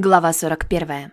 Глава 41.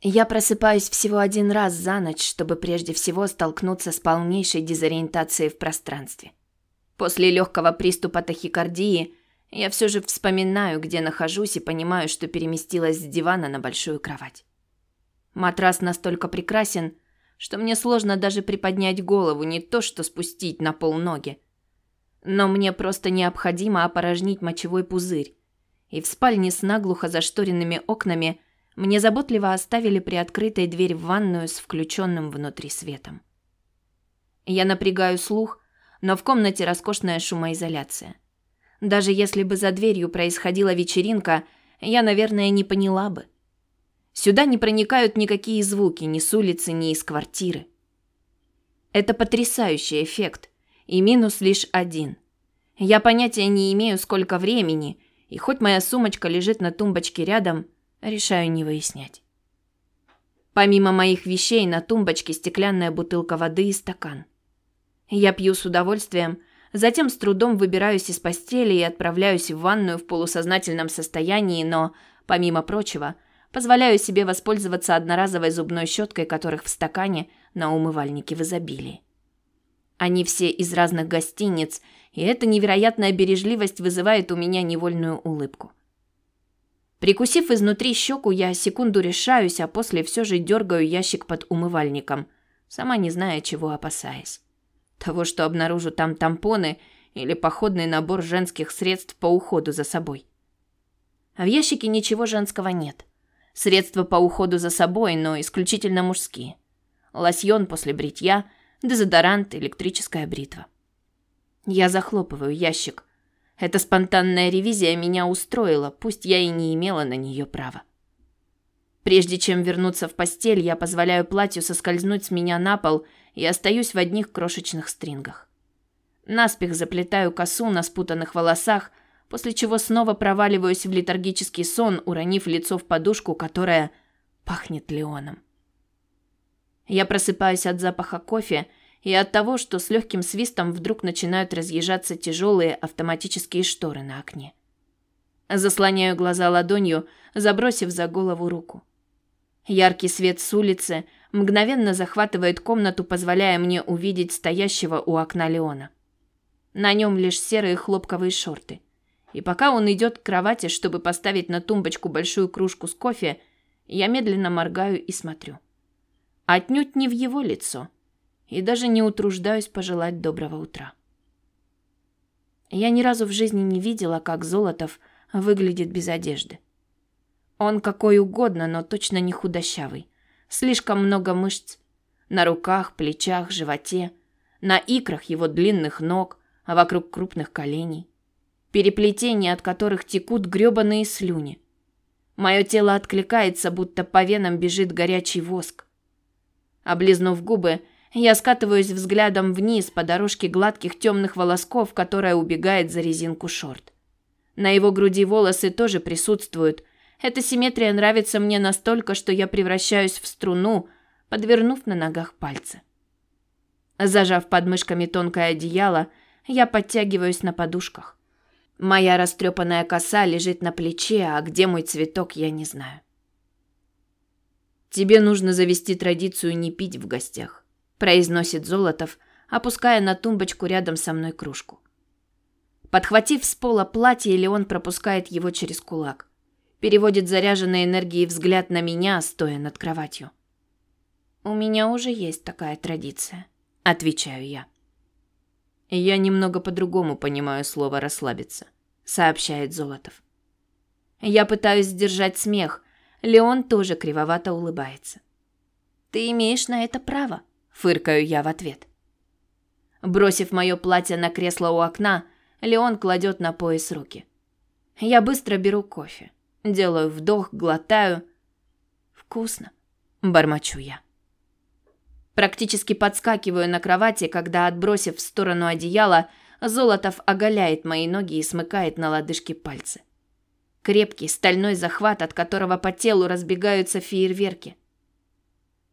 Я просыпаюсь всего один раз за ночь, чтобы прежде всего столкнуться с полнейшей дезориентацией в пространстве. После легкого приступа тахикардии я все же вспоминаю, где нахожусь и понимаю, что переместилась с дивана на большую кровать. Матрас настолько прекрасен, что мне сложно даже приподнять голову, не то что спустить на пол ноги. Но мне просто необходимо опорожнить мочевой пузырь, и в спальне с наглухо зашторенными окнами мне заботливо оставили приоткрытой дверь в ванную с включенным внутри светом. Я напрягаю слух, но в комнате роскошная шумоизоляция. Даже если бы за дверью происходила вечеринка, я, наверное, не поняла бы. Сюда не проникают никакие звуки ни с улицы, ни из квартиры. Это потрясающий эффект, и минус лишь один. Я понятия не имею, сколько времени – и хоть моя сумочка лежит на тумбочке рядом, решаю не выяснять. Помимо моих вещей на тумбочке стеклянная бутылка воды и стакан. Я пью с удовольствием, затем с трудом выбираюсь из постели и отправляюсь в ванную в полусознательном состоянии, но, помимо прочего, позволяю себе воспользоваться одноразовой зубной щеткой, которых в стакане на умывальнике в изобилии. Они все из разных гостиниц, и эта невероятная бережливость вызывает у меня невольную улыбку. Прикусив изнутри щеку, я секунду решаюсь, а после все же дергаю ящик под умывальником, сама не зная, чего опасаясь. Того, что обнаружу там тампоны или походный набор женских средств по уходу за собой. А в ящике ничего женского нет. Средства по уходу за собой, но исключительно мужские. Лосьон после бритья – дезодорант, электрическая бритва. Я захлопываю ящик. Эта спонтанная ревизия меня устроила, пусть я и не имела на нее права. Прежде чем вернуться в постель, я позволяю платью соскользнуть с меня на пол и остаюсь в одних крошечных стрингах. Наспех заплетаю косу на спутанных волосах, после чего снова проваливаюсь в летаргический сон, уронив лицо в подушку, которая пахнет Леоном. Я просыпаюсь от запаха кофе и от того, что с легким свистом вдруг начинают разъезжаться тяжелые автоматические шторы на окне. Заслоняю глаза ладонью, забросив за голову руку. Яркий свет с улицы мгновенно захватывает комнату, позволяя мне увидеть стоящего у окна Леона. На нем лишь серые хлопковые шорты. И пока он идет к кровати, чтобы поставить на тумбочку большую кружку с кофе, я медленно моргаю и смотрю. Отнюдь не в его лицо. И даже не утруждаюсь пожелать доброго утра. Я ни разу в жизни не видела, как Золотов выглядит без одежды. Он какой угодно, но точно не худощавый. Слишком много мышц. На руках, плечах, животе. На икрах его длинных ног, а вокруг крупных коленей. Переплетения, от которых текут грёбаные слюни. Мое тело откликается, будто по венам бежит горячий воск. Облизнув губы, я скатываюсь взглядом вниз по дорожке гладких темных волосков, которая убегает за резинку шорт. На его груди волосы тоже присутствуют. Эта симметрия нравится мне настолько, что я превращаюсь в струну, подвернув на ногах пальцы. Зажав под мышками тонкое одеяло, я подтягиваюсь на подушках. Моя растрепанная коса лежит на плече, а где мой цветок, я не знаю. Тебе нужно завести традицию не пить в гостях, произносит Золотов, опуская на тумбочку рядом со мной кружку. Подхватив с пола платье, Леон пропускает его через кулак. Переводит заряженный энергией взгляд на меня, стоя над кроватью. У меня уже есть такая традиция, отвечаю я. Я немного по-другому понимаю слово расслабиться, сообщает Золотов. Я пытаюсь сдержать смех, Леон тоже кривовато улыбается. «Ты имеешь на это право», — фыркаю я в ответ. Бросив мое платье на кресло у окна, Леон кладет на пояс руки. Я быстро беру кофе. Делаю вдох, глотаю. «Вкусно», — бормочу я. Практически подскакиваю на кровати, когда, отбросив в сторону одеяло, Золотов оголяет мои ноги и смыкает на лодыжки пальцы. Крепкий стальной захват, от которого по телу разбегаются фейерверки.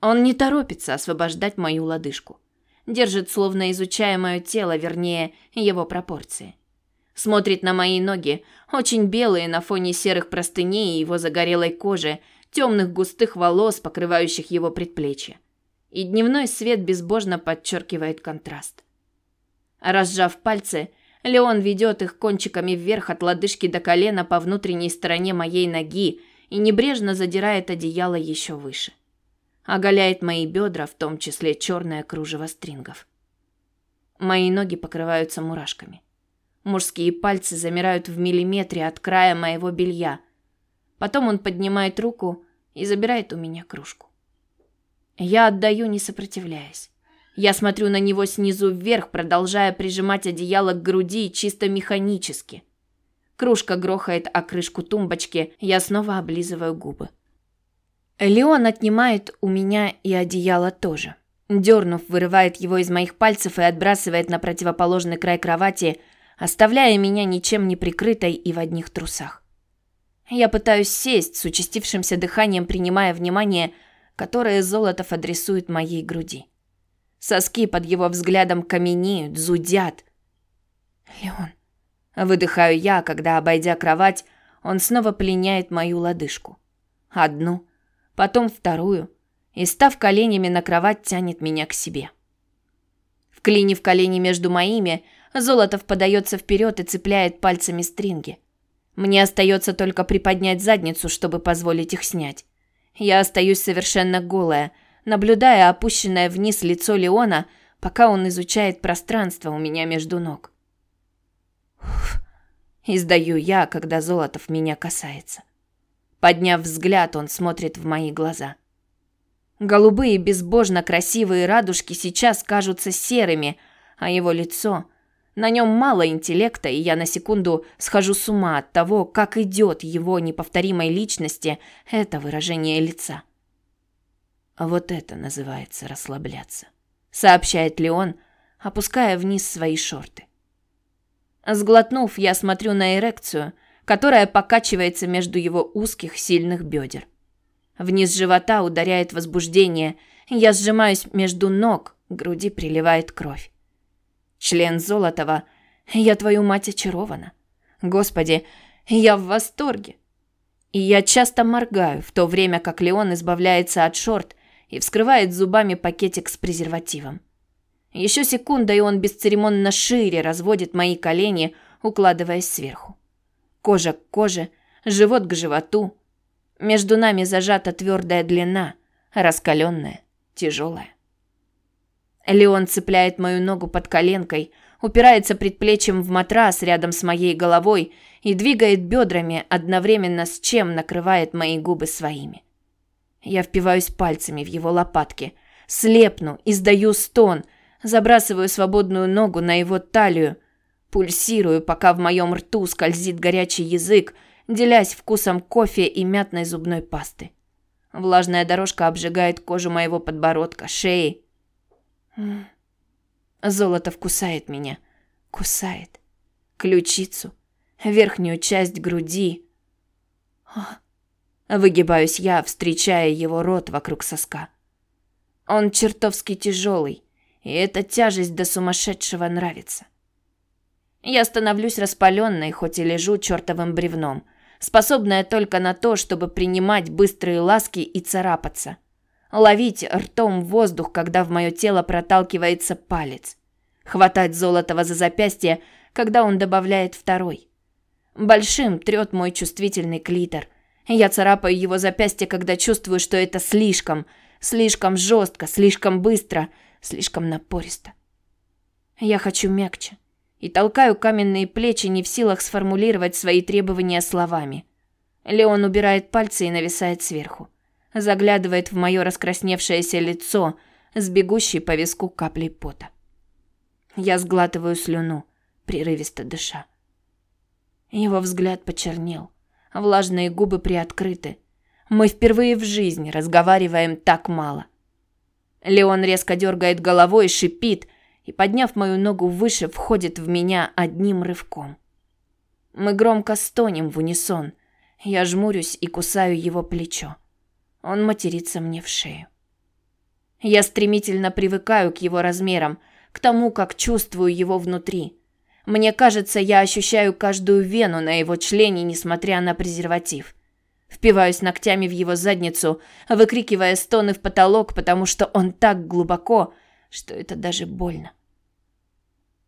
Он не торопится освобождать мою лодыжку. Держит, словно изучая мое тело, вернее, его пропорции. Смотрит на мои ноги, очень белые на фоне серых простыней и его загорелой кожи, темных густых волос, покрывающих его предплечья. И дневной свет безбожно подчеркивает контраст. Разжав пальцы, Леон ведет их кончиками вверх от лодыжки до колена по внутренней стороне моей ноги и небрежно задирает одеяло еще выше. Оголяет мои бедра, в том числе черное кружево стрингов. Мои ноги покрываются мурашками. Мужские пальцы замирают в миллиметре от края моего белья. Потом он поднимает руку и забирает у меня кружку. Я отдаю, не сопротивляясь. Я смотрю на него снизу вверх, продолжая прижимать одеяло к груди чисто механически. Кружка грохает о крышку тумбочки, я снова облизываю губы. Леон отнимает у меня и одеяло тоже. Дернув, вырывает его из моих пальцев и отбрасывает на противоположный край кровати, оставляя меня ничем не прикрытой и в одних трусах. Я пытаюсь сесть, с участившимся дыханием принимая внимание, которое Золотов адресует моей груди. Соски под его взглядом каменеют, зудят. «Леон», — выдыхаю я, когда, обойдя кровать, он снова пленяет мою лодыжку. Одну, потом вторую, и, став коленями на кровать, тянет меня к себе. Вклинив колени между моими, Золотов подается вперед и цепляет пальцами стринги. Мне остается только приподнять задницу, чтобы позволить их снять. Я остаюсь совершенно голая, наблюдая опущенное вниз лицо Леона, пока он изучает пространство у меня между ног. Уф, издаю я, когда Золотов меня касается. Подняв взгляд, он смотрит в мои глаза. Голубые безбожно красивые радужки сейчас кажутся серыми, а его лицо на нем мало интеллекта, и я на секунду схожу с ума от того, как идет его неповторимой личности это выражение лица. Вот это называется расслабляться, сообщает Леон, опуская вниз свои шорты. Сглотнув, я смотрю на эрекцию, которая покачивается между его узких сильных бедер. Вниз живота ударяет возбуждение, я сжимаюсь между ног, груди приливает кровь. Член Золотова. Я твою мать очарована. Господи, я в восторге. И я часто моргаю, в то время как Леон избавляется от шорт и вскрывает зубами пакетик с презервативом. Еще секунда, и он бесцеремонно шире разводит мои колени, укладываясь сверху. Кожа к коже, живот к животу. Между нами зажата твердая длина, раскаленная, тяжелая. Леон цепляет мою ногу под коленкой, упирается предплечьем в матрас рядом с моей головой и двигает бедрами, одновременно с чем накрывает мои губы своими. Я впиваюсь пальцами в его лопатки, слепну, издаю стон, забрасываю свободную ногу на его талию, пульсирую, пока в моем рту скользит горячий язык, делясь вкусом кофе и мятной зубной пасты. Влажная дорожка обжигает кожу моего подбородка, шеи, Золото вкусает меня. Кусает. Ключицу. Верхнюю часть груди. Выгибаюсь я, встречая его рот вокруг соска. Он чертовски тяжелый, и эта тяжесть до сумасшедшего нравится. Я становлюсь распаленной, хоть и лежу чертовым бревном, способная только на то, чтобы принимать быстрые ласки и царапаться – ловить ртом воздух, когда в мое тело проталкивается палец, хватать Золотого за запястье, когда он добавляет второй. Большим трет мой чувствительный клитор. Я царапаю его запястье, когда чувствую, что это слишком, слишком жестко, слишком быстро, слишком напористо. Я хочу мягче и толкаю каменные плечи, не в силах сформулировать свои требования словами. Леон убирает пальцы и нависает сверху заглядывает в мое раскрасневшееся лицо с бегущей по виску каплей пота. Я сглатываю слюну, прерывисто дыша. Его взгляд почернел, влажные губы приоткрыты. Мы впервые в жизни разговариваем так мало. Леон резко дергает головой, шипит и, подняв мою ногу выше, входит в меня одним рывком. Мы громко стонем в унисон. Я жмурюсь и кусаю его плечо. Он матерится мне в шею. Я стремительно привыкаю к его размерам, к тому, как чувствую его внутри. Мне кажется, я ощущаю каждую вену на его члене, несмотря на презерватив. Впиваюсь ногтями в его задницу, выкрикивая стоны в потолок, потому что он так глубоко, что это даже больно.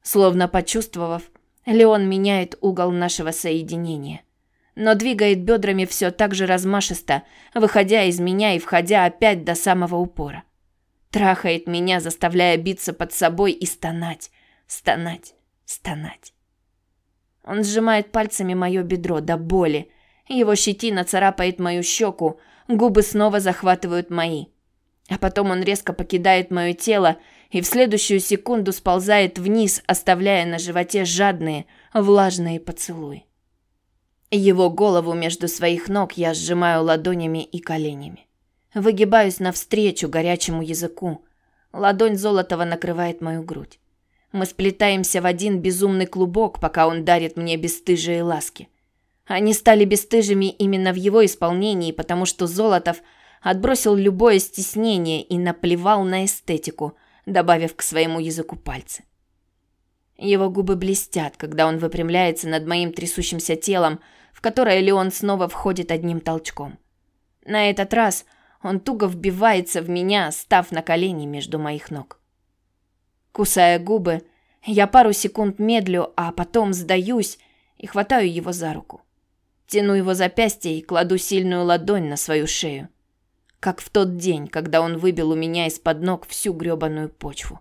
Словно почувствовав, Леон меняет угол нашего соединения. Но двигает бедрами все так же размашисто, выходя из меня и входя опять до самого упора. Трахает меня, заставляя биться под собой и стонать, стонать, стонать. Он сжимает пальцами мое бедро до боли, его щетина царапает мою щеку, губы снова захватывают мои. А потом он резко покидает мое тело и в следующую секунду сползает вниз, оставляя на животе жадные, влажные поцелуи. Его голову между своих ног я сжимаю ладонями и коленями. Выгибаюсь навстречу горячему языку. Ладонь Золотова накрывает мою грудь. Мы сплетаемся в один безумный клубок, пока он дарит мне бесстыжие ласки. Они стали бесстыжими именно в его исполнении, потому что Золотов отбросил любое стеснение и наплевал на эстетику, добавив к своему языку пальцы. Его губы блестят, когда он выпрямляется над моим трясущимся телом, в которое Леон снова входит одним толчком. На этот раз он туго вбивается в меня, став на колени между моих ног. Кусая губы, я пару секунд медлю, а потом сдаюсь и хватаю его за руку. Тяну его запястье и кладу сильную ладонь на свою шею. Как в тот день, когда он выбил у меня из-под ног всю грёбаную почву.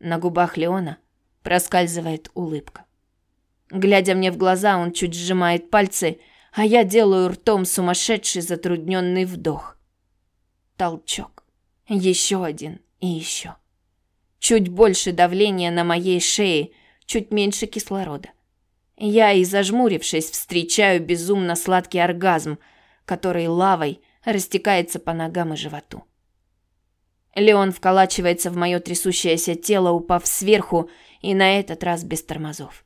На губах Леона проскальзывает улыбка. Глядя мне в глаза, он чуть сжимает пальцы, а я делаю ртом сумасшедший затрудненный вдох. Толчок. Еще один и еще. Чуть больше давления на моей шее, чуть меньше кислорода. Я и зажмурившись встречаю безумно сладкий оргазм, который лавой растекается по ногам и животу. Леон вколачивается в мое трясущееся тело, упав сверху, и на этот раз без тормозов.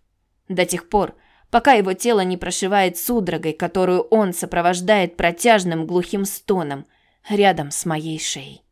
До тех пор, пока его тело не прошивает судорогой, которую он сопровождает протяжным глухим стоном рядом с моей шеей.